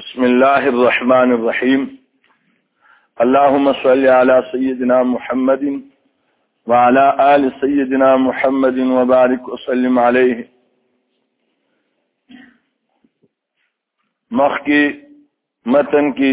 بسم الله الرحمن الرحيم اللهم صل على سيدنا محمد وعلى آل سيدنا محمد وبارك وسلم عليه مخکې متن کې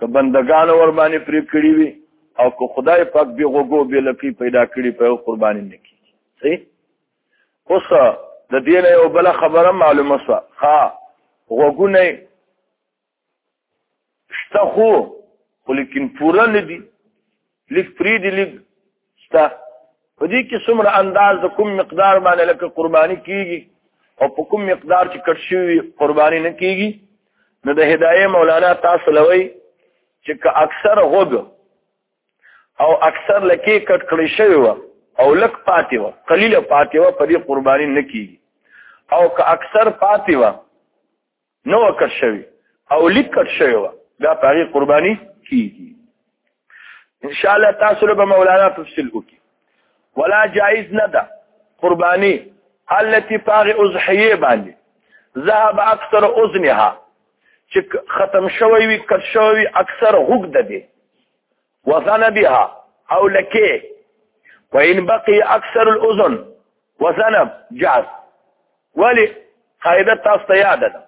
که بندگان ور باندې پرې کړی وي او که خدای پاک به غوګو به لکی پیدا کړی په قرباني نه کی صحیح اوس د دې نه یو بل خبره معلومه شو ها غوګونه شته خو ولیکن پوره نه دي لیک پری دی لیک ستا په دې کې څومره انداز د کوم مقدار باندې لکه قرباني کیږي او په کوم مقدار چې کټ شوی قرباني نه کیږي نو د هدايه مولانا تاسو لوي چې که اکثر غوګ او اکثر لکه کټ کړی شوی و او لک پاتې و قلیل پاتې و په دې قرباني نه کیږي او که اکثر پاتې و نه وکړ شوی او لیکټ شوی و دا په هغه قرباني کیږي ان شاء الله تاسو له مولانا تفصیل وکي ولا جائز نه ده قرباني التي فاغ اضحيه باندې ذهب اکثر اذنها چې ختم شوی وي کټ شوی اکثر حق ده دي وزن بها او لکه وان بقي اكثر الاذن وزن جاز ولی قاعده تاسو ته یاد ده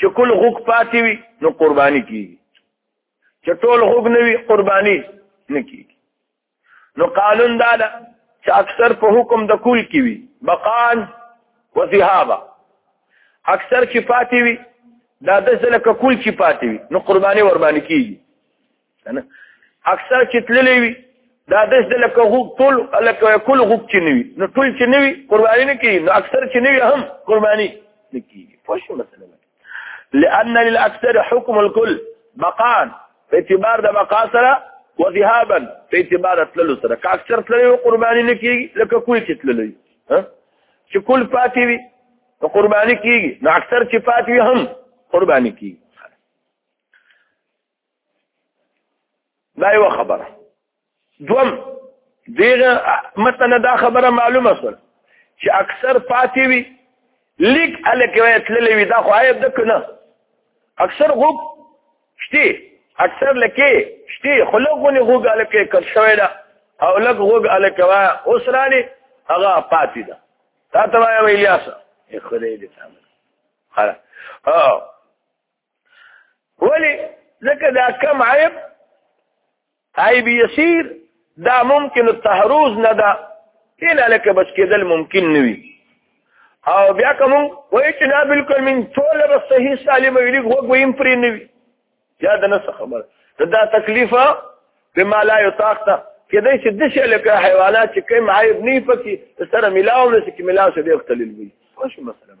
چې کل غوګ پاتې وي نو قرباني کیږي چې ټول غوګ نه وي قرباني نه کیږي نو قانون دا ده چې اکثر په حکم د کول کې وي بقان و ذهابا اکثر چې پاتې وي دا د سره کول چې پاتې وي نو قرباني قرباني کیږي کنه اکثر چې تللی وي دا د سره کول ټول لکه کول غوب چې نوي نو ټول چې نوي قرباني نه کیږي نو اکثر چې نوي هم قرباني نه کیږي پوه شو مثلا لأن للأكثر حكم الكل بقاء په اعتبار د بقا سره وذهابا په اعتبار تللو سره که اکثر تللو قرباني نه کیږي لکه کوی چې تللو چې کل پاتې وي نو قرباني کیږي نو اکثر چې پاتې وي هم قرباني کیږي دا یو خبره دوم دیغه مثلا دا خبره معلومه سول چې اکثر پاتې وي لیک الکوي تللی وي دا خو عیب ده کنه اکثر غوب شتي اکثر لکه شتي خلقونه غوګ الکه کړ شوی دا او لګ غوګ الکوا اوس رانی هغه پاتې ده تا ته وایي الیاس خدای دې تعالی خلاص ولی ځکه دا کم عیب عیب یسیر دا ممکن التحروز نه ده دین علیکه بس کېدل ممکن نه وي او بیا کوم وای چې نه بالکل من ټول به صحیح سالم ویلي غوږ ویم پرې نه وي یا د نس خبر دا تکلیفه بما لا یطاق ته کېدای چې د شي لکه حیوانات چې کوم عیب نه پکې سره ملاو نه چې ملاو سره اختلال وي خوش مثلا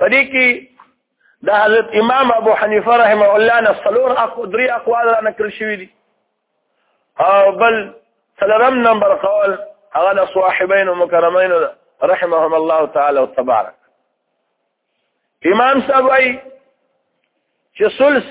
پدې کې د حضرت امام ابو حنیفه رحمه الله نه څلور اقدری اقوال را نقل شوی دي او بل څلورم نمبر قول هغه د صاحبین مکرمین رحمهم الله تعالی او تبارک امام صاحب وايي چې ثلث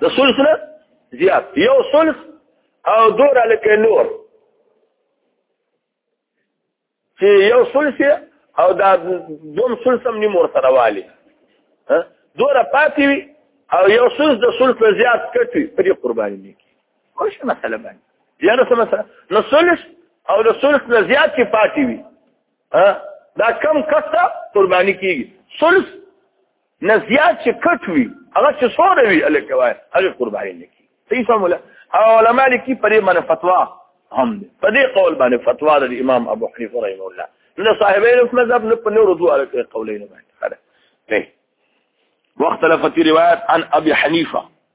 د ثلث نه زیات یو ثلث او دور لکه نور چې یو ثلث او دا دوم ثلث هم نیم ورسره والی دوره پاتې وي او یو ثلث د ثلث نه زیات کټ وي پرې قرباني نه کېږي کوم څه مسله باندې یا نو څه مسله نو ثلث او د ثلث نه زیات چې پاتې وي دا کم کسته قرباني کېږي ثلث نه زیات چې کټ وي هغه چې سوره وي الکه وای هغه قرباني نه کی صحیح سموله او علماء لیکي پرې باندې فتوا هم ده په دې قول باندې فتوا د امام ابو حنیفه رحمه الله نه صاحبین په مذهب نه په نورو دوه الکه قولین باندې خره واختلفت روايات عن ابي حنيفه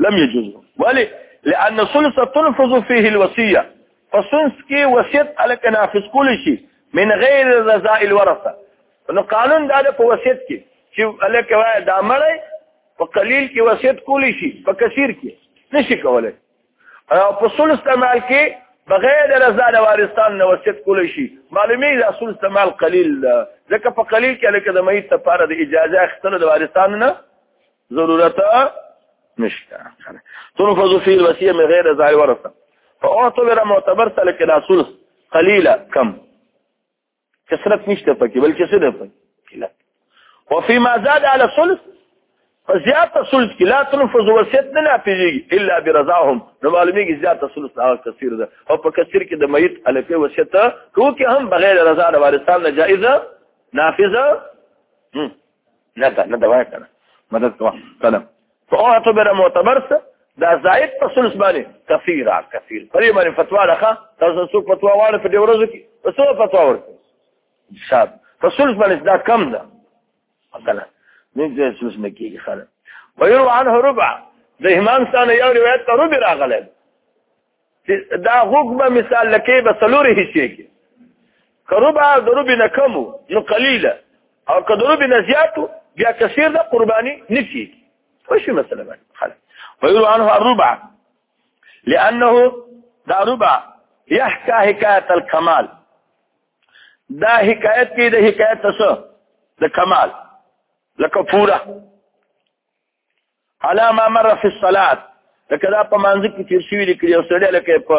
لم يجوز ولی لان الثلث تنفذ فيه الوصيه فسنس کې وصیت الک نافذ کول شي من غیر رضاء الورثه نو قانون دا په وصیت کې چې الک وای دا مړی په قلیل کې وصیت کول شي په کثیر کې نشي کولای او په ثلث استعمال کې بغیر رضا د وارثان نو وصیت کول شي معلومه دا ثلث استعمال قلیل ځکه په قلیل کې الک د میت لپاره د اجازه اخیستل د وارثان نه ضرورت نشته تنفذ فی الوصیه من غیر ظاهر ورثه فاعتبر معتبر تلک الاصول قليلا کم کثرت نشته پکې بلکې څه ده پکې وفيما زاد على الثلث فزيادة الثلث کې لا تنفذ وصیت نه نافذيږي الا برضاهم نو معلومیږي زیات الثلث هغه کثیر ده او په کثیر کې د میت الفه وصیت ټوکې هم بغیر رضا د وارثان نه جائزه نافذه نه دا نه دا وای کنه مدد کوه قلم فاعتبر معتبر څه دا زائد په ثلث باندې کثیره کثیر پرې باندې فتوا راخه تاسو څو فتوا واړه په دې ورځو کې څو فتوا ورکړي شاب په ثلث باندې دا کم ده مثلا نه دې ثلث نه کیږي خاله ويروى عنه ربع د امام ثاني یو روایت ته ربع راغله دا حکم مثال لکه به سلور حصے کې کربا ضرب نه کم نو قليله او که ضرب نه زیات بیا کثیر د قرباني نشي خوش مثلا باندې خلاص ويقول عنه الربع لانه دا ربع يحكى حكايه الكمال دا حکایت کې د حکایت څه د کمال لکه پورا علامه مر فی الصلاه لکه دا په مانځ کې تیر شوی لیکلی او سړی لکه په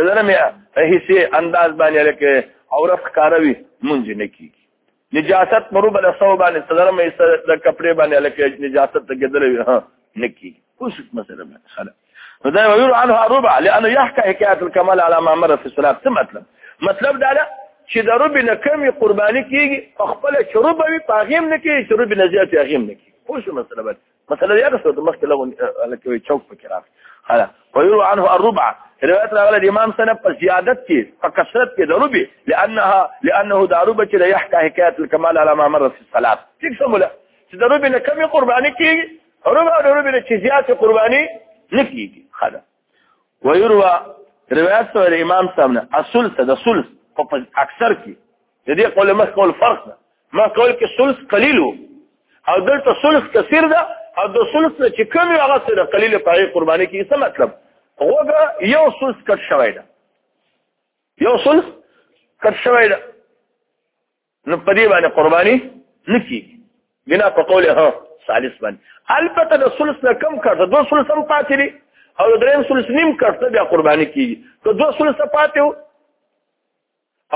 تدرم هیڅ انداز باندې لکه عورت کاروي مونږ نه کیږي نجاست مرو بل سو باندې تدرم هیڅ د کپڑے باندې لکه نجاست ته ګدلوي ها نه کیږي کوم څه مسله خلاص فدا ويقول عنها ربع لانه يحكى حكايه الكمال على ما مر في السلام څه مطلب مطلب دا ده چې د ربع نه کمی قرباني کیږي په خپل شروب وي پاغیم نه کیږي شروب نه زیات هغه نه کیږي خو شو مسله بس مسله یې رسو د مخکې لغون لکه چوک پکې راغی هلا ويقول عنه الربع روايات راغله د امام سنه په زیادت کې په کثرت کې ضربي لانها لانه ضربه چې لا يحكى حکایت الكمال على ما مر في الصلاه څه سموله چې ضربي نه کمی قرباني کیږي روبه او روبه چې زیات قرباني نه کیږي خدا ويروى روایت سره امام سامنا اصل ته د ثلث په اکثر کې د دې قول مخ قول فرق ده ما قول کې ثلث قليل او دلته ثلث کثیر ده او د ثلث نه چې کم هغه سره قليل په قرباني کې څه مطلب هوګه یو ثلث کټ شوی ده یو ثلث کټ شوی ده نو په دې باندې قرباني نکی بنا په قول ها ثالث باندې البته د ثلث نه کم کړ د دوه ثلث هم پاتې دي او د دریم ثلث نیم کړ ته بیا قرباني کیږي که دوه ثلث پاتې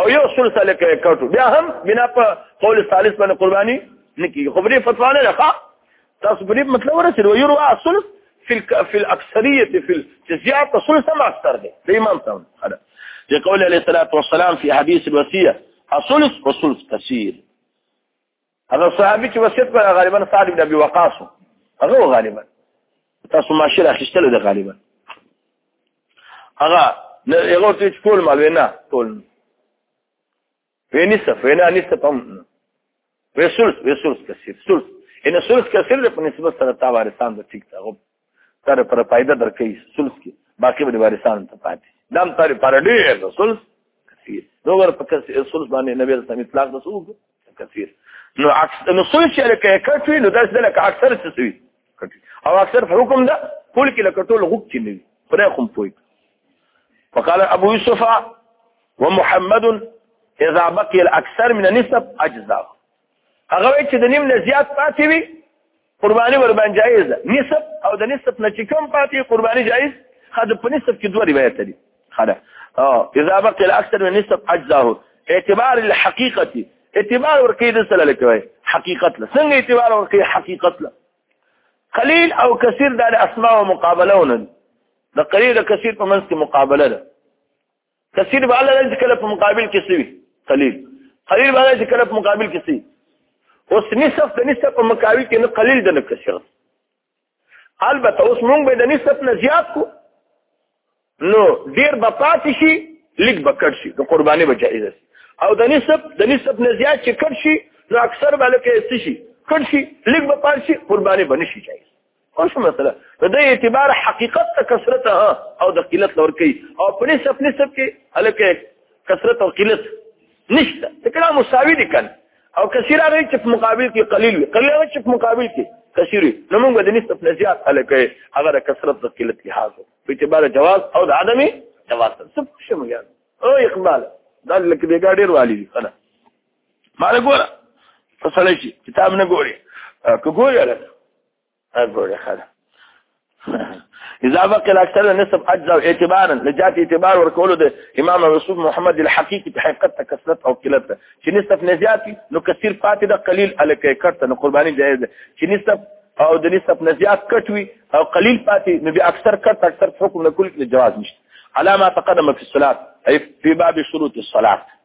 او یو ثلث لکه کټو بیا هم بنا په قول ثالث باندې قرباني نکی خو دې فتوا نه لخوا تاسو په دې مطلب ورسېد و یرو اصلث فی فی الاکثریه فی الجزیات ثلث ما اکثر دی د امام تاون هذا چې قول علیه الصلاۃ والسلام فی حدیث الوصیه اصلث وصلث کثیر هغه صحابي چې وصیت کړ غالبا سعد بن ابي وقاص هغه غالبا تاسو ماشي راخستل د غالبا هغه نه هغه ټول مال وینا ټول وی نصف وی نه نصف هم وی سلس وی سلس کثیر سلس ان سلس کثیر ده په نسبت سره تا وارثان د ټیک ته غو تر پر فائدہ درکې سلس کې باقي به وارثان ته پاتې دام تر پر ډیر ده سلس کثیر نو ور په کثیر سلس باندې نبی رسول الله اطلاق رسول کثیر نو عکس نو سلس چې لکه کټوي نو داس لکه اکثر څه وي او اکثر حکم ده ټول کې لکه ټول غوږ کې نه وي خدای کوم پوي وقال ابو يوسف ومحمد اذا بقي الاكثر من النسب اجزاء هغه چې د نیم نه زیات پاتې وي قرباني ور باندې جایز ده نسب او د نسب نه چې کم پاتې قرباني جایز خد په نسب کې دوه روایت دي خدا اه اذا بقي الاكثر من النسب اجزاء اعتبار الحقيقه اعتبار ورکی د سره لکوي حقیقت له څنګه اعتبار ورکی حقیقت له قلیل او کثیر د اسماء او مقابلهونه د قلیل او کثیر په منځ کې مقابله ده کثیر به الله چې کله په مقابل کې سوي قلیل قلیل به الله چې کله په مقابل کې سوي اوس نصف د نصف په مقابل کې نه قلیل د نه کثیر البته اوس موږ به د نصف نه زیات کو نو ډیر به پاتې شي لیک به کټ شي د قرباني به جایز شي او د نصف د نصف نه زیات چې کټ شي نو اکثر به لکه څه شي کټ شي لیک به پاتې شي قرباني به نشي جایز اوس مثلا نو د اعتبار حقیقت ته کثرت او د قلت لور کوي او په نسب نسب کې الکه کثرت او قلت نشته دا کلام مساوي دي کن او کثیر هغه چې په مقابل کې قلیل وي قلیل هغه چې په مقابل کې کثیر وي نو موږ د نسب نه زیات الکه هغه د کثرت او قلت لحاظ په اعتبار جواز او د عدم جواز څه شمه او اقبال دا لکه بیګا ډیر والی دي خلاص مال ګوره ته سړی شي کتاب نه ګوري که ګوري هلته ګوري ښه ده اذا بقي الاكثر نسب اجزاء اعتبارا لجات اعتبار ورکول د امام رسول محمد الحقيقي په حقیقت تکثرت او قلت چې نسب نه زیاتی نو کثیر پاتې د قلیل الکه کړته نو قرباني جایز ده چې نسب او د نسب نه زیات کټوي او قلیل پاتې نو به اکثر کټ اکثر حکم نه کول کې جواز نشته علامه تقدم في الصلاه اي في باب شروط الصلاه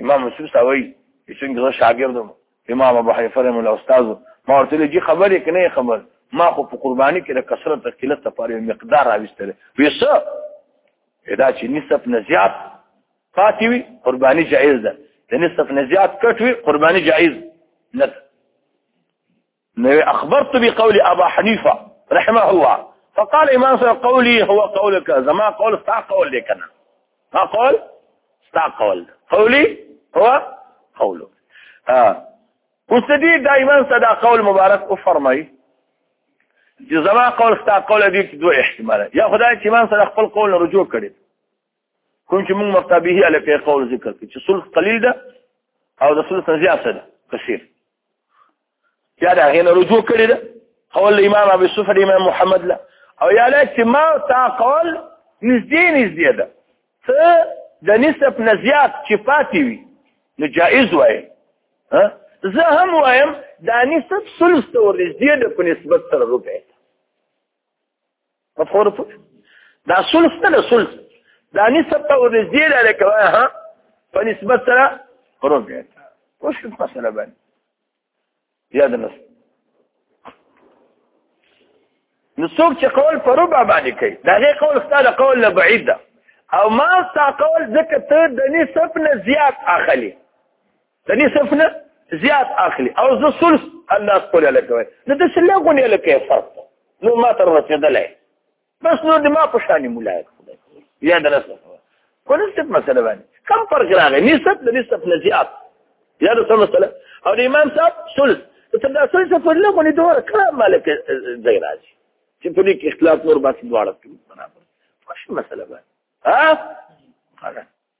امام مسلم ساوي چې څنګه زه شاګرد وم امام ابو حنیفه رحم الله استاد ما ورته لږی خبرې کنه خبر ما خو په قرباني کې د کثرت او قلت لپاره مقدار راوستل ویسه ادا چې نسب نه زیات پاتې وي قرباني جایز ده د نسب نه زیات کټ وي قرباني جایز نه ده نو اخبرت بقول ابا حنیفه رحمه الله فقال امام صاحب قولي هو قولك زما قول ستا قول دی کنه ما قول ستا قول قولي هو قولك ها اوس دې دا امام صدا قول مبارک او فرمای چې زما قول ستا قول دی چې دوه احتمال یا خدای چې امام صدا خپل قول رجوع کړي کوم چې موږ مفتابه علی قول ذکر کړي چې صلح قلیل ده او د صلح زیات ده کثیر یا دا غینه رجوع کړی ده قول امام ابي يوسف امام محمد لا او یا لا چې ما تا قول نږدې نږدې ده ته د نسب نه زیات چې پاتې وي نو جائز وای ها زه هم وایم دا نسب ثلث ته ورنږدې ده په نسبت سره روپې په فور دا سلس نه سلس دا نسبت او نزيل عليك ها فنسبت سره ربع وش المسألة بان يا درس نسوق چې قول په ربع باندې کوي دا غي قول ستاله قول له بعيد ده او ما ستا قول ځکه ته د نسب نه زیات اخلي د نصف نه زیات اخلي او زه ثلث الله خپل لکوي نو د سله غونې لکه فرق نو ما تر رسیدلای بس نو د ما په شان مولای یا درسه په نسبت مسله باندې کم فرق راغی نسبت د نسبت نه زیات یا د څه مسله او د امام صاحب ثلث ته دا ثلث په لږ باندې دوه کلام مالک ځای راځي چې په دې کې اختلاف نور باسي دواړه برابر خوش مسله باندې ها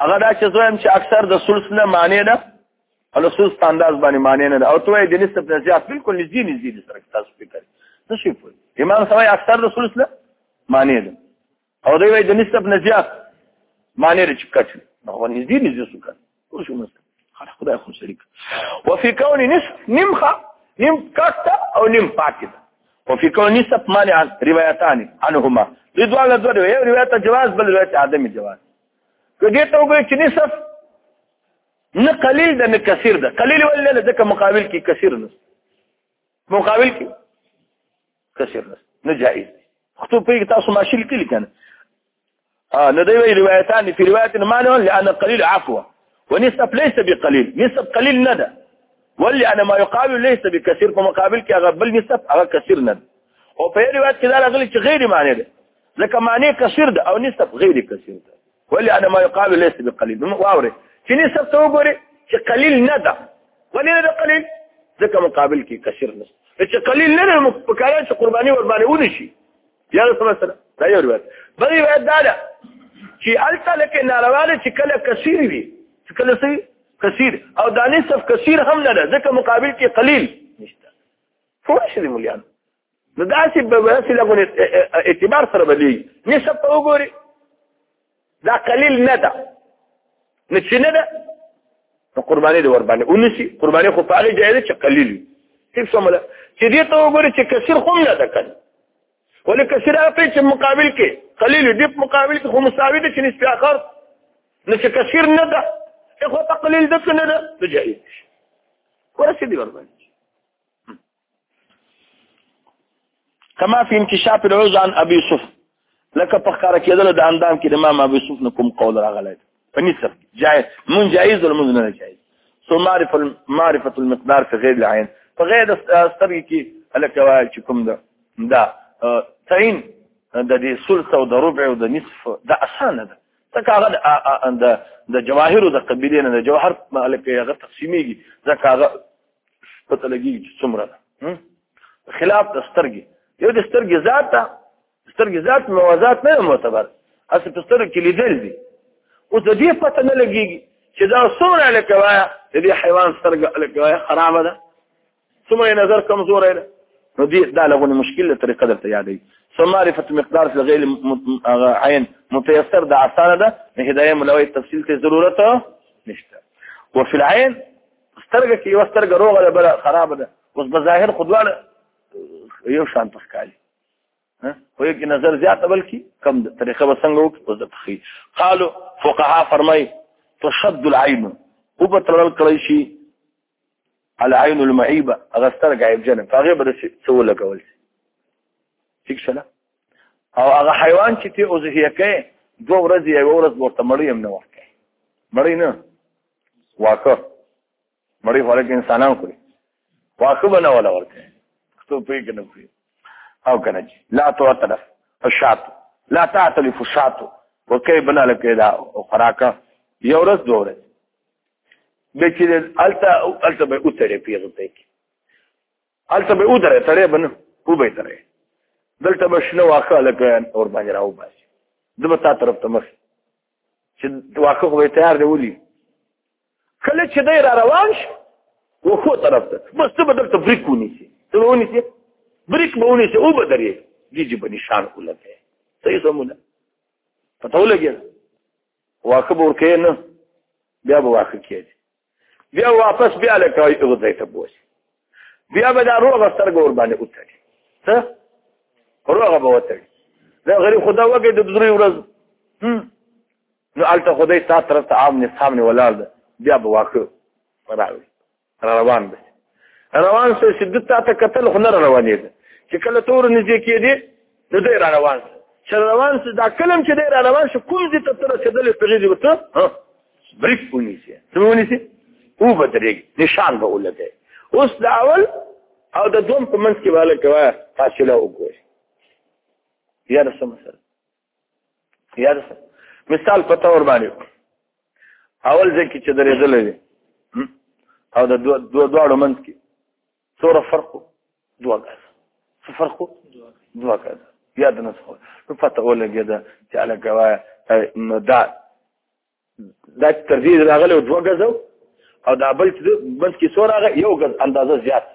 هغه دا چې زویم چې اکثر د سلس نه معنی نه او له سلس انداز باندې معنی نه او ته د نسب نه زیات بالکل نږدې نږدې دي سره تاسو فکر څه شي په امام سوي اکثر د سلس نه معنی نه او دوی د نسب نه زیات معنی لري چې کټ نو نږدې نږدې سو کټ پوه شو مست خلق خدای خو شریک وفي كون نصف نمخه نم کاته او نم پاکه وفي كون نصف مانع روايتان عنهما دې دوه له دوه یو روایت جواز بل روایت عدم جواز کدی ته وګورئ چې نصف نه قلیل ده نه کثیر ده قلیل ولله ځکه مقابل کې کثیر نه مقابل کې کثیر نه نه جائز خطو پیګ تاسو ماشیل کلی کنه اه نه دی وی روایتان فی روایت معنی لان قلیل عفو ونسب ليس بقلیل نسب قلیل نه ده ولی انا ما يقابل ليس بكثير په مقابل کې هغه بل نسب هغه کثیر نه ده او په روایت کې دا راغلی چې غیر معنی ده ځکه معنی کثیر ده او نسب غیر کثیر ده ولې انا ما يقال ليس بقليل واوري چې نسب ته وګوري چې قليل نه ده ولې نه ده قليل ځکه مقابل کې کثیر نه چې قليل نه ده په کار چې قرباني ور باندې ودی شي یا رسول الله دا یو روایت بل روایت دا ده چې الته لکه ناروا ده چې کله کثیر وي چې کله سي کثیر او دانې صف کثیر هم نه ده ځکه مقابل کې قلیل نشته فورش دي مليان نو داسې به داسې لګون اعتبار سره به لېږي نسب ته وګوري دا قلیل نه ده نه چې نه ده نو قرباني دې ورباندې ونیسي قرباني خو په هغې ځای ده چې قلیل وي ټیک شوم ده چې دې ته وګوري چې کثیر خو نه ده کړي ولې کثیر هغه چې مقابل کې قلیل دې په مقابل کې خو مساوي ده چې نسبي آخر نو چې کثیر نه ده خو ته قلیل ده که نه ده نو جایز ورسېدي ورباندې کما فی انکشاف العوز عن ابي يوسف لکه په ښکار کېدل د اندام کې د امام ابي يوسف نه کوم قول راغلی په نصف جائز من جائز ولا من نه جائز سو معرفه معرفه المقدار في غير العين په غیر سترګې کې لکه وایي چې کوم ده دا تعین د دې ثلث او د ربع او د نصف دا اسانه ده ځکه هغه د د جواهر د قبيله نه د جوهر مالک هغه تقسیمېږي ځکه هغه پته لګیږي چې څومره ده خلاف د سترګې یو د سترګې ذات ده سترګې ذات موازات نه معتبر اصل په سترګې کې لیدل دي اوس د دې پته نه لګیږي چې دا څومره لکه وایه د دې حیوان سترګه لکه وایه خرابه ده څومره نظر کمزوری ده نو دې دا لغونه مشکل طریقه درته یادوي سمعرفه مقدار فی غیر عین متیسر د اسانه ده هدايه ملوي تفصیل ته ضرورت نشته وفي العين سترګه کې یو سترګه روغه ده بل خراب ده اوس په ظاهر خدواله یو شان تخکالي خو یو کې نظر زیات بلکې کم ده طریقه به څنګه وکړي اوس د تخی قالو فقها فرمای تشد العين او په ترل کړی شي العين المعيبه هغه سترګه عیب جن هغه به څه ولګول شي ٹھیک شله او هغه حیوان چې ته اوزهیه کې دوه ورځې یو ورځ ورته مړی هم نه ورکې مړی نه واکه مړی خوره کې انسانان خوري واکه بنا ولا ورته تو پی کنه پی او کنه جی لا تو طرف الشات لا تعتلف الشات وکي بنا لکه دا خوراکه یو ورځ دوه ورځ به چې الته الته به اوتره پیغته کی الته به اوتره تړې بنه او به تړې دلته به شنو واخه لکه اور باندې راو باسي دبه تا طرف ته مخ چې واقع خو تیار دی ولي کله چې دی را روان شي وخو طرف ته بس ته بدل ته بریک ونیسي ته ونیسي بریک به ونیسي او به درې دیږي په نشان ولګي صحیح سمونه پته ولګي واقع به ورکه نه بیا به واقع کېږي بیا واپس بیا له کوي او ځای ته بوسي بیا به دا روغه سترګ ور باندې وتړي څه روغه به وتړي دا غریب خدا وګه د درې ورځ نو الته خدای تا تر ته عام نه سامنے ولاړ ده بیا به واخو راوي روان به روان سه شدت ته قتل هنر روانې ده چې کله تور نږدې کېدی نو دی را روان چې روان سي دا کلم چې دی را روان شو کوم دې ته تر رسېدلې په دې وته ها بریک ونیسي څه ونیسي او بدرېږي نشان به ولګي اوس د اول او د دوم په منځ کې والا کوي فاصله وګوري یا رسم مثلا یا رسم مثال په تور باندې اول ځکه چې درېدلې او د دوه دوه دوه منځ کې څوره فرق دوه غاز څه فرق دوه غاز یا د نسخه نو پته ولګېده چې هلکه وایه دا دا تر دې راغلی دوه غاز او دا بل چې بل کې څو راغی یو غاز اندازه زیات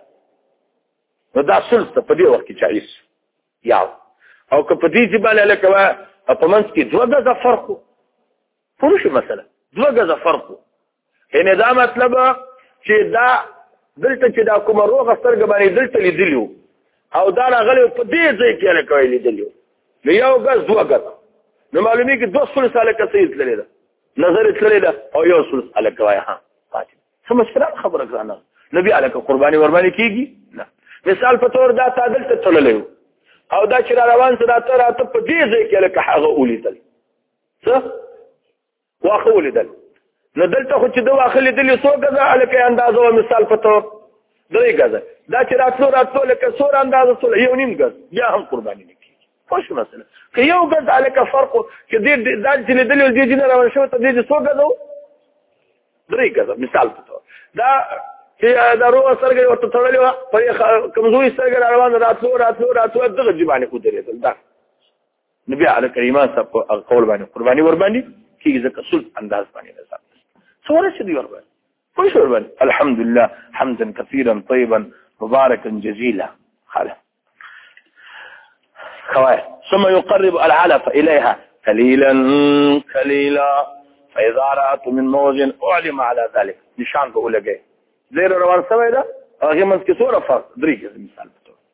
نو دا سلس ته په دې وخت کې جایز یا او که په دې چې باندې هلکه وایه په منځ کې دوه غاز فرق پوه شو مثلا دوه ګزه فرق وو یعنې دا مطلب چې دا دلته چې دا کومه روغه سترګه باندې دلته لیدلی او دا راغلی په دې ځای کې هلک یې لیدلی نو یو ګز دوه ګز نو معلومي کې دوه ثلث هلک څه یې تللی ده نظر یې تللی ده او یو ثلث هلک وایه ها پاتې څه مشکله خبره ګرانه نو بیا هلک قرباني ورباندې کېږي نه مثال په طور دا تا دلته تللی او دا چې را روان څه دا ته راته په دې ځای کې هلک هغه ولیدل څه واخه ولیدل نو دلته خو چې د واخه لیدل څو غزه الکه اندازو مثال په تور درې غزه دا چې راتلو راتلو لکه سور اندازو سول یو نیم غز بیا هم قرباني نه کیږي خوش مثلا که یو غز الکه فرق چې دې دا چې لیدل یو دې نه روان شو ته دې څو غزو درې غزه مثال په تور دا چې دا روغه سرګې ورته تړلې و په کمزوري سرګې روان راتلو راتلو راتلو دغه جبانه کو درېدل دا نو بیا علی کریمه صاحب په قول باندې قرباني ور باندې کیږي ځکه سل انداز باندې نه صاحب څوره شي دی ور باندې پوه شو ور باندې الحمدلله حمدا كثيرا طيبا مباركا جزيلا خلاص خواه ثم يقرب العلف إليها قليلا قليلا فإذا رأت من موج أعلم على ذلك نشان بقول لك زي روان سوي ده هغه منځ کې څوره فرق درې قسم مثال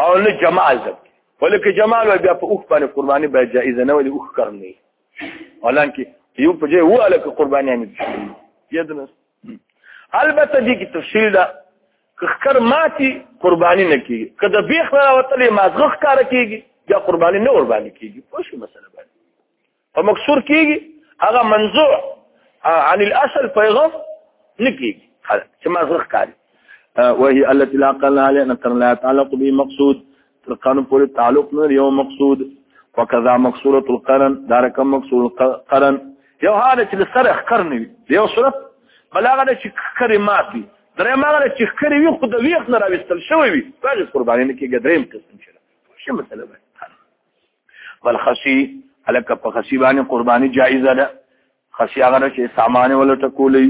او نه جمال ده ولکه جمال وای بیا په اوخ باندې قرباني به جایز نه ولې اوخ کار نه ولکه یو په جای واله کې قرباني نه دي یدنه البته دې کې تفصیل ده کخر ماتي قرباني نه کیږي کله بیخ راوتلې مازغه کار کیږي یا قرباني نه قرباني کیږي پوه شو مسله باندې په مکسور کیږي هغه منزوع عن الاصل پیغام نکیږي چې ما زغ کاری وهي التي لا قال عليها ان ترى لا يتعلق به مقصود تلقان پورې تعلق نه یو مقصود وکذا مقصوره القرن دارک مقصود القرن یو حالت چې سره خکر نه وي یو صورت بلاغه چې خکر ماتي درې ماغه چې خکر وي خو د ویښ نه راوستل شوی وي هغه قرباني نه کېږي دریم قسم شي شي مسله بل خسی الک په خسی باندې قرباني جایزه ده خسی هغه چې سامان ولټ کولې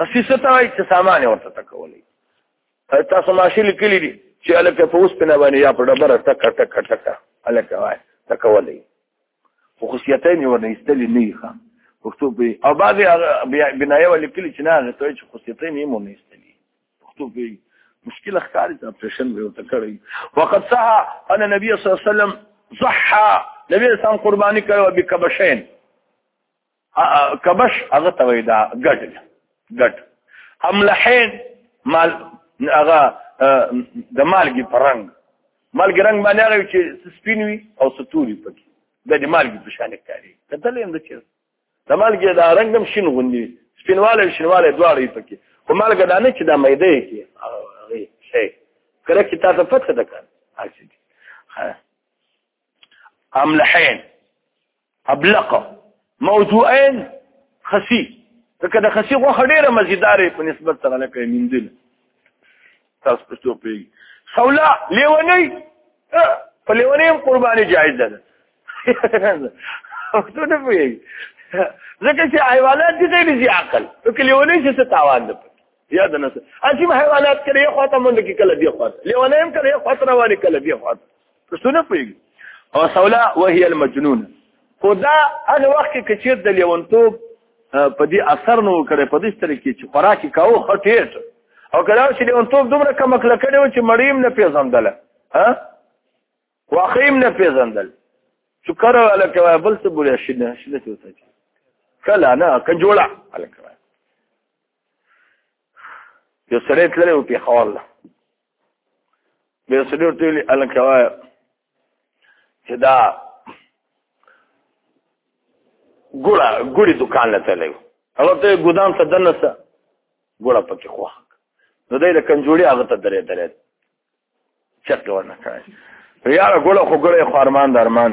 خسی څه ته وایي چې سامان ورته تکولې تاسو ماشي لیکلې دي چې الک په اوس په نه باندې یا په ډبره ټک ټک ټک الک وایي تکولې خو خصيته نه ورنه استلې نه ښه پښتو په او بعضي بنایه ولې کلی چې نه ته چې خصيته نه مونږ استلې پښتو کې مشکل ښکاري ته پرشن وي او تکړه وقت صح ان نبی صلی الله علیه وسلم ضحى نبی اسلام قرباني کړو به کبشین کبش هغه ته وای دا ګډ ګډ املحین مال هغه د مالګي پرنګ مالګي رنگ باندې هغه چې سپین وي او ستوري پکې د دې مالګي په شان ښکاري کتل هم د چیرته د مالګې دا رنګ هم شین غوندي وي سپینواله شینواله دواړه وي پکې خو مالګه دا نه چې دا میده یې کې هغه شی کله چې تا ته پته ده کار املحین ابلقه موضوعین خسی ځکه د خسی غوښه ډېره مزیدارې په نسبت سره لکه میندل تاسو په څه پیږي حولا لیونی په لیونی هم قرباني جایز ده او ته نه پیږي ځکه چې حیوانات دي دې دي عقل نو کې لیونی چې څه تاوان ده یا د نس اسی حیوانات کړي خو ته مونږ کې کله دی خو لیونی هم کړي خو ته رواني کله دی خو څه نه پوهېږي او سولا وهي المجنون خو دا هغه وخت کې کچیر د لیونتوب په دې اثر نو کړي په دې ستر کې چې خوراک کاو خټېټ او کله چې لیونتوب دومره کم کله کړي چې مړیم نه پیژندل ها واخیم نه پیژندل شکر ولا کوي بل څه بوله شنه شنه څه وځي کله نه کنجوړه الکه یو سره تللی و پیښور له بیا سړي ته ویلي هلکه وایه چې دا ګوړه ګوړي دکان له تللی و هغه ته ګودام ته دننه سه ګوړه پکې خوښ نو دی د کنجوړي هغه ته درېدلی چک ورنه کړی یاره ګوړه خو ګوړه خو ارمان د ارمان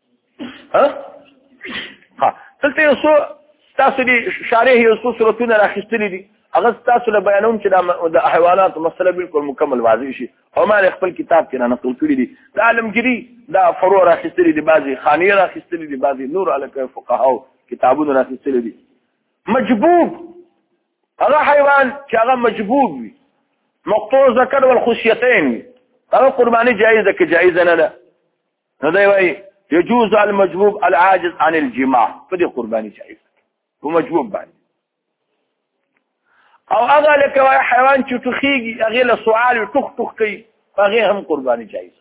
ها ها دلته یو څو تاسو دي شارح یو څو صورتونه راخستلې دي هغه تاسو له بیانوم چې د حیوانات مسله بالکل مکمل واضح شي او ما خپل کتاب کې نه نقل کړی دي د عالمګری دا فروع راخستلې دي بعضي خاني راخستلې دي بعضي نور الک فقهاو کتابونه راخستلې دي مجبوب هغه حیوان چې هغه مجبوب وي مقطوع ذکر والخصيتين هغه قرباني جایز ده که جایز نه ده نو دی وایي يجوز المجبوب العاجز عن الجماع په دې قرباني جایز په مجبوب باندې او هغه لکه وای حیوان چې ټوخیږي هغه له سوال ټوخ ټوخ کوي هغه هم قرباني جایز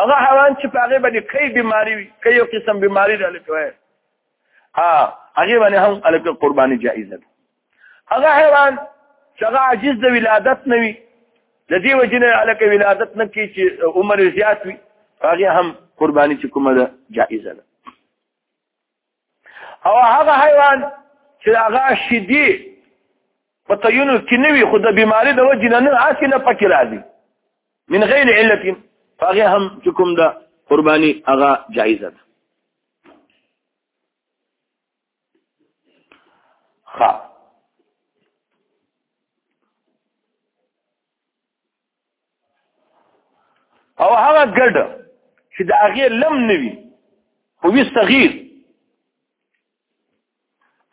هغه حیوان چې په هغه باندې کوي بیماری وي کوي یو قسم بیماری ده لکه وای ها هغه باندې هم الکه قرباني جایز ده هغه حیوان چې هغه عاجز د ولادت نه وي د دې وجې نه هلکه ولادت نه کوي چې عمر زیات وي هغه هم قرباني چې کومه ده جائزه ده او هغه حیوان چې هغه شدي په تیونو کې نه وي خو د بیماري د وجې نه نه هسې نه پکې راځي من غیر علت هغه هم چې کوم ده قرباني هغه جائزه ده خا او هغه ګډ چې د هغه لم نوي خو وی صغیر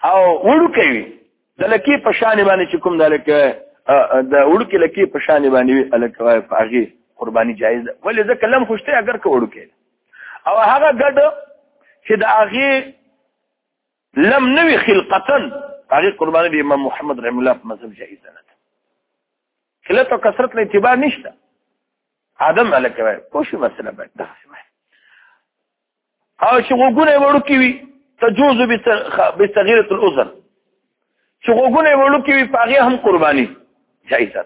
او وړوکی وي د لکی په شان باندې چې کوم د لکی د وړوکی لکی په شان باندې الکوي په هغه قرباني جایز ده ولې ځکه لم خوشته اگر که وړوکی او هغه ګډ چې د هغه لم نوي خلقتن هغه قرباني د امام محمد رحم الله په مذهب جایز نه ده کله ته کثرت له اعتبار نشته ادم الکه وای خو شي مسله به ده او چې وګونه وړو کې وي تجوز بصغيره الاذن چې وګونه وړو کې وي پاغه هم قرباني جایز ده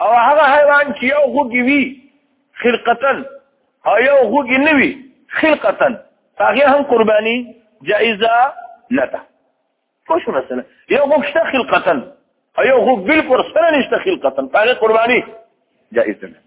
او هغه حیوان چې یو غوږی وي خلقتن او یو غوږی نه وي خلقتن هغه هم قرباني جائزه نه ده خو شو مثلا یو غوږ شته خلقتن او یو غوږ بالکل سره نشته خلقتن هغه قرباني جائزه نه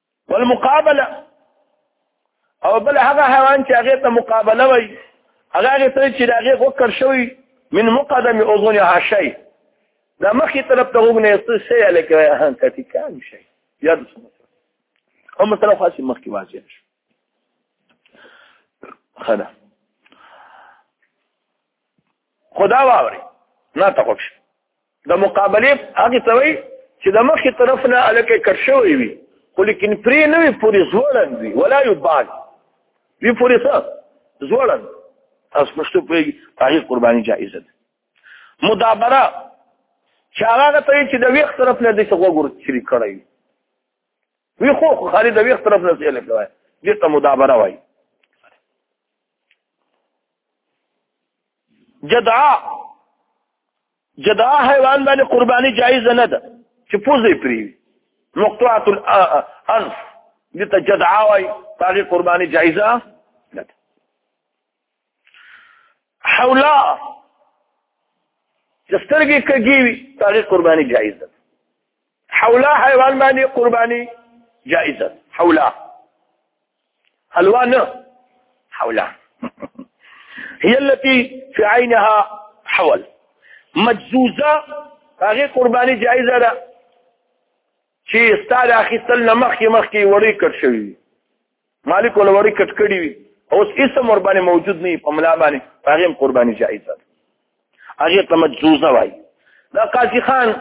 والمقابله او بل هغه حیوان چې هغه ته مقابله وای هغه هغه ته چې هغه وکړ شوی من مقدم اذنها شي دا مخې طرف ته وګنې څه شي لکه ها کتی کان شي یاد سم او مثلا خاصه مخکې واځي شو خدا خدا واوري نه تقوب شي د مقابله هغه ته وي چې د مخې طرف نه الکه کټ شوی وي خو لیکن پرې نه وي پوری زوړن وي ولا یبال وی پوری څه زوړن تاسو پښتو په تاریخ قرباني جایزه ده مدابره چې هغه ته چې د ویخ طرف نه د څه غوړ چری کړی وی خو خالد د ویخ طرف نه څه لکه وای دې ته مدابره وای جدعا جدعا حیوان باندې قرباني جایز نه ده چې پوزې پری مقطوعه الانف دې ته جدعا وای هغه قرباني جایزه نه ده حولا چې سترګې کږي وي هغه قرباني جایز ده حولا حیوان باندې قرباني جائزه حولا حلوا نه حولا هي التي في عينها حول مجزوزه هغه قرباني جائزه ده چې ستاره اخیستل نه مخکې مخکې وړي کړ شوی مالک ولوري کټ کړی وي اوس اسم ور باندې موجود نه په ملا باندې هغه هم قرباني جایز ده هغه ته مجزوزه وای دا قاضي خان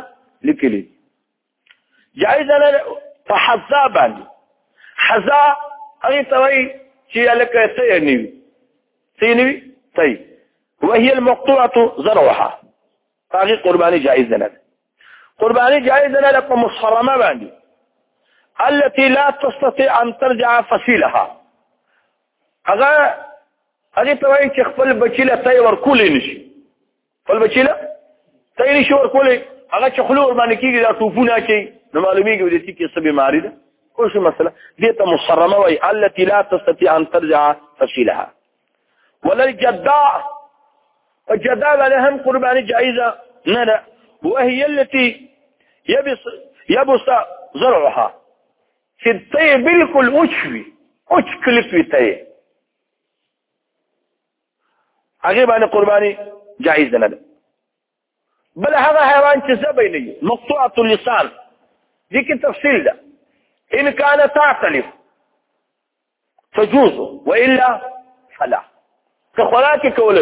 لیکلی جایز نه په حذا باندې حذا هغه ته وای چې لکه څه نیوي څه نیوي طيب وهي المقطوعه ذرعها هغه قرباني جائز نه ده قرباني جائز نه ده په محرمه باندې التي لا تستطيع ان ترجع فصيلها هغه هغه ته وایي چې خپل بچی له ته ورکول نشي خپل بچی له ته نشي ورکول هغه چې خلو ور باندې کیږي دا ټوفونه کوي نو معلومیږي ودې چې کیسه بیماری ده کوم څه مسله دې ته محرمه وایي التي لا تستطيع ان ترجع فصيلها ولل جدا په جدا باندې هم قرباني جایزه نه ده وهي التي يبس يبس زرعها چې ته بالکل اوچوي اوچ کلیپ وي ته هغه باندې قرباني جایز نه ده بل هغه حیوان چې زبې نه وي مقطوعه اللسان دي کې تفصیل ده ان كان تعتلف تجوز والا فلا که خوراک کول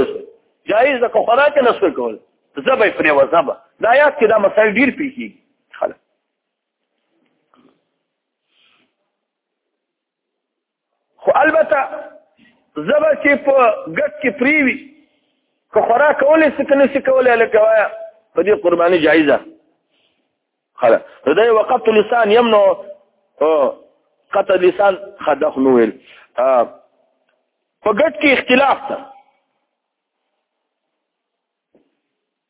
جایز ده که خوراک نه سر کول زبې پرې وزبه دا یاد کې دا مسائل ډیر پیږي خو البته زبر چې په ګټ کې پریوي که خوراک کولې څه کنه څه کولې لکه وایا په دې قرباني جایزه خلا دا یو وقت لسان یمنو قطع لسان خدخ نو ویل په ګټ کې اختلاف ده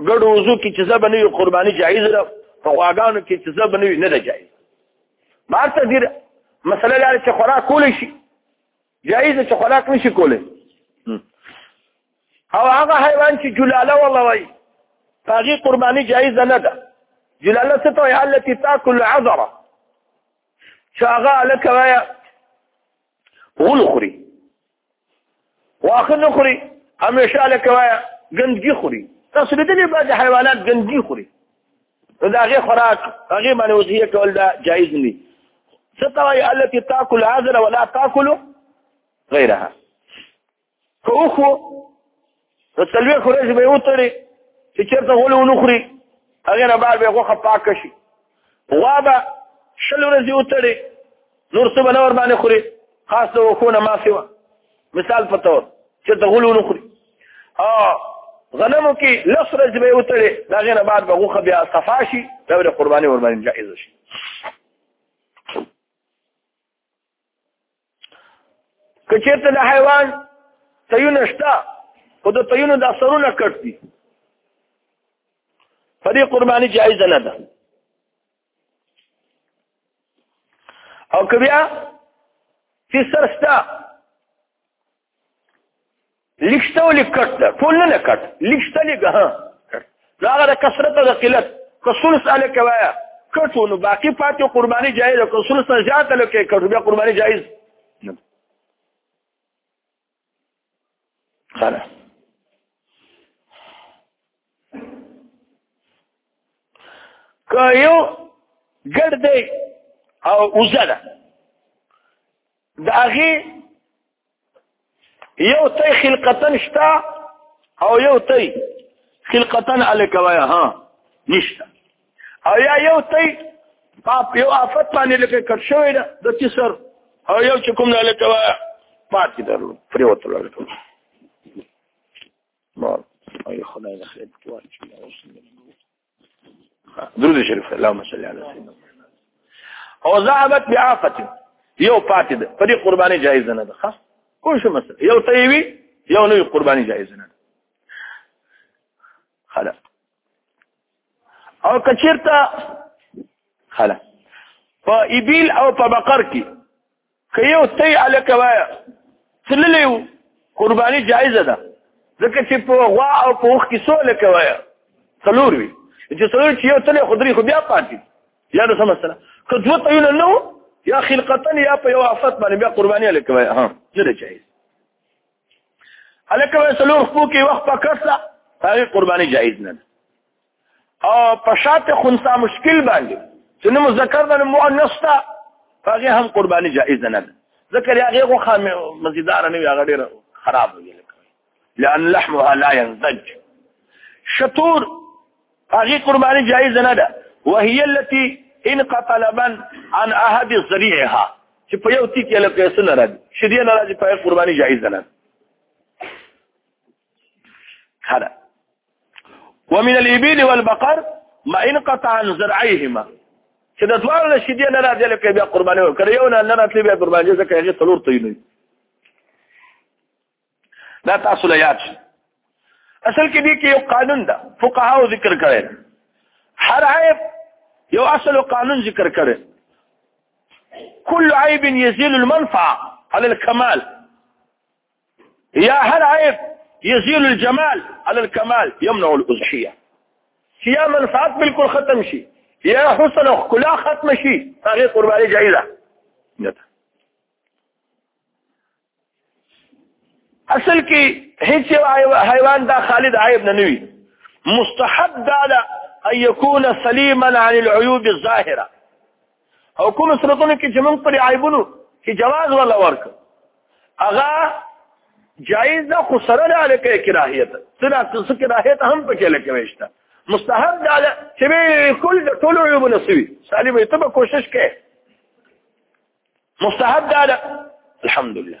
ګډو وضو کې چې زبه نه وي قرباني جایز ده په غواګانو کې چې زبه نه وي نه ده جایز بار ته دې مسله لري چې خوراک کولی شي جایز چې خوراک نشي کولی او هغه حیوان چې جلاله والله وای هغه قرباني جایز نه ده جلاله څه ته وایي التي تاكل عذره چې هغه لکه وایي غول خوري واخه نه خوري همیشه لکه وایا ګندګي خوري تاسو دې دې بعد حیوانات ګندګي خوري دا هغه خوراک هغه باندې وصیه کول دا جایز نه ستوي التي تاكل هذا ولا تاكل غيرها فاخو نو څلوېښت ورځې به یې وتړي چې چېرته غول ونه خوري هغې نه بعد به یې غوښه پاکه شي غوا به شل ورځې وتړي نور څه به نه ورباندې خوري خاص د وښو نه معافي وه مثال په طور چېرته غول ونه خوري او غنمو کې لس ورځې به یې وتړي د هغې نه بعد به غوښه بیا صفا شي بیا به د قرباني ورباندې جایزه شي که چېرته د حیوان تیونه شته خو د تیونو دا سرونه کټ دي په دې قرباني جایزه نه ده او که بیا فی سر شته لیکشته او لیکټ ده ټول نه لیکټ لیکشته لیګه ها نو هغه د کثرت او د قلت کسول ساله کوایا کټو نو باقی پاتې قرباني جایز او کسول سره زیات لکه کټو بیا قرباني جایز نه خلاص که یو ګډ دی او اوزه ده د هغه یو تی خلقتن شتا او یو تی خلقتن الکوایا ها نشتا او یا یو تی پاپ یو آفت باندې لکه کټ شوی ده د تیسر او یو چې کوم نه الکوایا پاتې درلو پریوت لرل ټول بار اي خدای د خیر په واسطه درود شریف اللهم صل علی سیدنا او ذهبت بعافت یو پاتې ده په دې قرباني جایز نه ده ښه کوم شو مثلا یو تیوی یو نوې قرباني جایز نه ده خلا او کچیرته خلا په ایبیل او په بقر کې که یو تی الکه وای تللی وو قرباني جایزه ده ځکه چې په غوا او په وخت کې سوله کوي څلور وي چې څلور چې یو تل خدري خو بیا پاتې یا نو سم سره که دوه تیونه نو یا خلقتن یا په یو افات باندې بیا قرباني الکوي ها نه جایز الکوي څلور خو کې وخت پکړه هغه قرباني جایز نه او په شاته خنثا مشکل باندې چې نو مذکر باندې مؤنث تا هغه هم قرباني جائز نه ده ذکر هغه خو خام مزیدار نه وي هغه ډیر خراب وي لأن لحمها لا ينضج شطور هغه قرباني جائز نه ده وهي التي ان قتلبا عن احد ذريعها چې په یو تیک له پیسې نه راځي شدي نه راځي په قرباني جائز نه ده هذا ومن الابل والبقر ما انقطع عن زرعيهما چې د دوار له شیدې نه راځي لکه بیا قرباني وکړي یو نه نه راتلی بیا قرباني ځکه هغه تلور ته نه دا تاسو له یاد اصل کې دې کې یو قانون ده فقهاو ذکر کړي هر عیب یو اصل قانون ذکر کړي كل عيب يزيل المنفعه على الكمال يا هل عيب يزيل الجمال على الكمال يمنع الأضحية يا منفعات بالكل ختم شي يا حسن كلها ختم شي غير قرباني جعيلة اصل کې هیڅ حیوان دا خالد عیب نه نوي مستحب دا ان يكون سليما عن العيوب الظاهره او کوم صورتونو کې چې موږ پر عیبونو کې جواز ولا ورک اغا جایز ده خو سره نه لکه کراهیت سره څه کراهیت هم پکې لکه وشته مستحب ده چې بالکل د ټولو عیبونو سوي سالم ته کوشش کې مستحب ده الحمدلله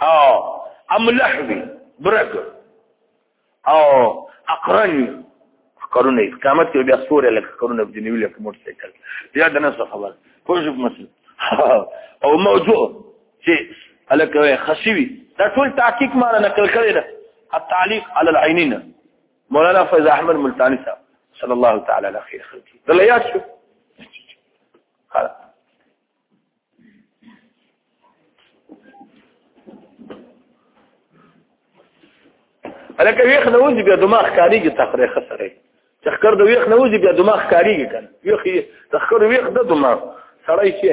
اه ام لحوی برګ او اقرنی کارونه قیامت کې بیا سورې لکه کارونه د نیو لکه موټر سایکل بیا د نسو خبر کوم څه مسله او موضوع چې الکه خشوي دا ټول تحقیق ما نه نقل کړی دا التعليق على العينين مولانا فیض احمد ملتانی صاحب صلی الله تعالی علیه خیر خلقی دلیات شو خلاص الکه ویخ نه وځي بیا دماغ کاریږي تخره خسره تخکر د ویخ نه وځي بیا دماغ کاریږي کنه ویخ تخکر ویخ د دماغ سړی شي